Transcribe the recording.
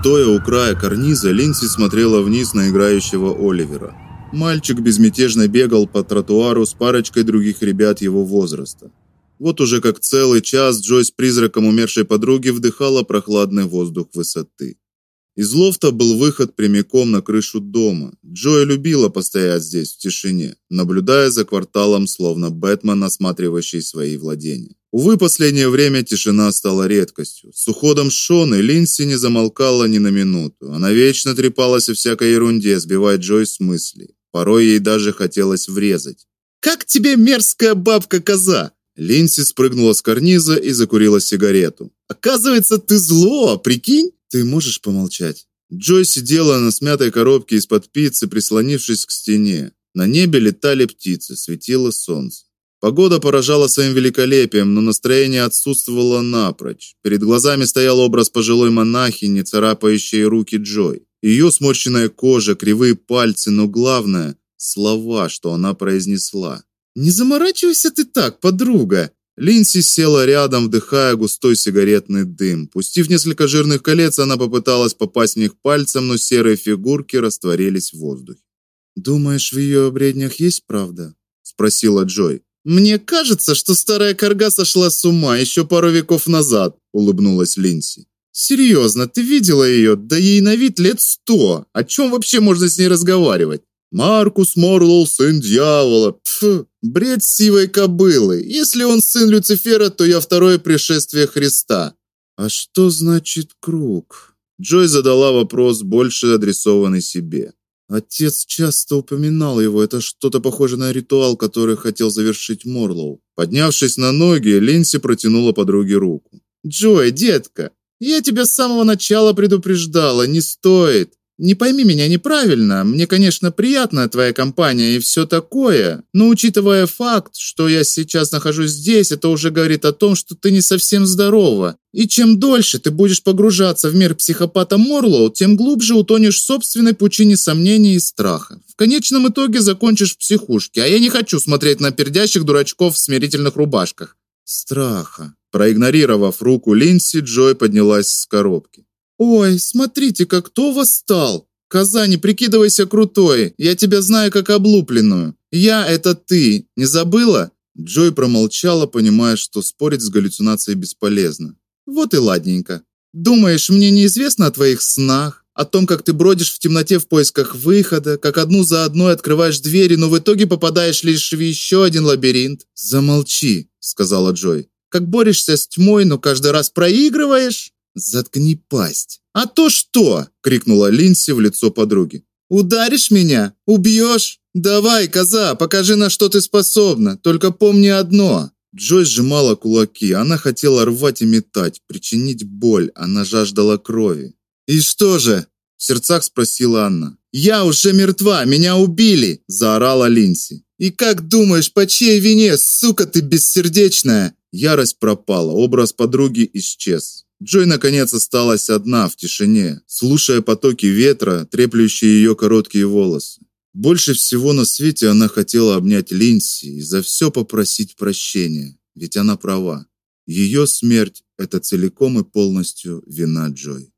Стоя у края карниза, Линси смотрела вниз на играющего Оливера. Мальчик безмятежно бегал по тротуару с парочкой других ребят его возраста. Вот уже как целый час Джой с призраком умершей подруги вдыхала прохладный воздух высоты. Из лофта был выход прямиком на крышу дома. Джой любила постоять здесь в тишине, наблюдая за кварталом, словно Бэтмен, осматривающий свои владения. Увы, последнее время тишина стала редкостью. С уходом Шоны Линси не замолкала ни на минуту. Она вечно трепалась о всякой ерунде, сбивая Джой с мыслей. Порой ей даже хотелось врезать. Как тебе мерзкая бабка-коза? Линси спрыгнула с карниза и закурила сигарету. Оказывается, ты зло, прикинь? Ты можешь помолчать? Джой сидела на смятой коробке из-под пиццы, прислонившись к стене. На небе летали птицы, светило солнце. Погода поражала своим великолепием, но настроение отсутствовало напрочь. Перед глазами стоял образ пожилой монахини, царапающей руки Джой. Ее сморщенная кожа, кривые пальцы, но главное слова, что она произнесла. Не заморачивайся ты так, подруга. Линси села рядом, вдыхая густой сигаретный дым. Пустив несколько жирных колец, она попыталась попасть в них пальцем, но серые фигурки растворились в воздухе. Думаешь, в ее бреднях есть правда? спросила Джой. Мне кажется, что старая карга сошла с ума еще пару веков назад, улыбнулась Линси. Серьезно, ты видела ее? Да ей на вид лет сто. О чем вообще можно с ней разговаривать? Маркус Морлоу сын дьявола. Пф, бред сивой кобылы. Если он сын Люцифера, то я второе пришествие Христа. А что значит круг? Джой задала вопрос, больше адресованный себе. Отец часто упоминал его. Это что-то похожее на ритуал, который хотел завершить Морлоу. Поднявшись на ноги, Линси протянула подруге руку. "Джой, детка, я тебя с самого начала предупреждала, не стоит. Не пойми меня неправильно, мне, конечно, приятна твоя компания и все такое, но учитывая факт, что я сейчас нахожусь здесь, это уже говорит о том, что ты не совсем здорова. И чем дольше ты будешь погружаться в мир психопата Морлоу, тем глубже утонешь в собственной пучине сомнений и страха. В конечном итоге закончишь в психушке, а я не хочу смотреть на пердящих дурачков в смирительных рубашках. Страха. Проигнорировав руку Линси, Джой поднялась с коробки. Ой, смотрите-ка, кто восстал! Коза, прикидывайся крутой. Я тебя знаю как облупленную. Я это ты. Не забыла? Джой промолчала, понимая, что спорить с галлюцинацией бесполезно. Вот и ладненько. Думаешь, мне неизвестно о твоих снах, о том, как ты бродишь в темноте в поисках выхода, как одну за одной открываешь двери, но в итоге попадаешь лишь в еще один лабиринт? Замолчи, сказала Джой. Как борешься с тьмой, но каждый раз проигрываешь? Заткни пасть. А то что? крикнула Линси в лицо подруги. Ударишь меня? Убьешь? Давай, коза, покажи, на что ты способна. Только помни одно. Джой сжимала кулаки. Она хотела рвать и метать, причинить боль. Она жаждала крови. И что же? в сердцах спросила Анна. Я уже мертва, меня убили, заорала Линси. И как думаешь, по чьей вине, сука ты бессердечная? Ярость пропала, образ подруги исчез. Джой наконец осталась одна в тишине, слушая потоки ветра, треплющие ее короткие волосы. Больше всего на свете она хотела обнять Линси и за все попросить прощения, ведь она права. Ее смерть это целиком и полностью вина Джой.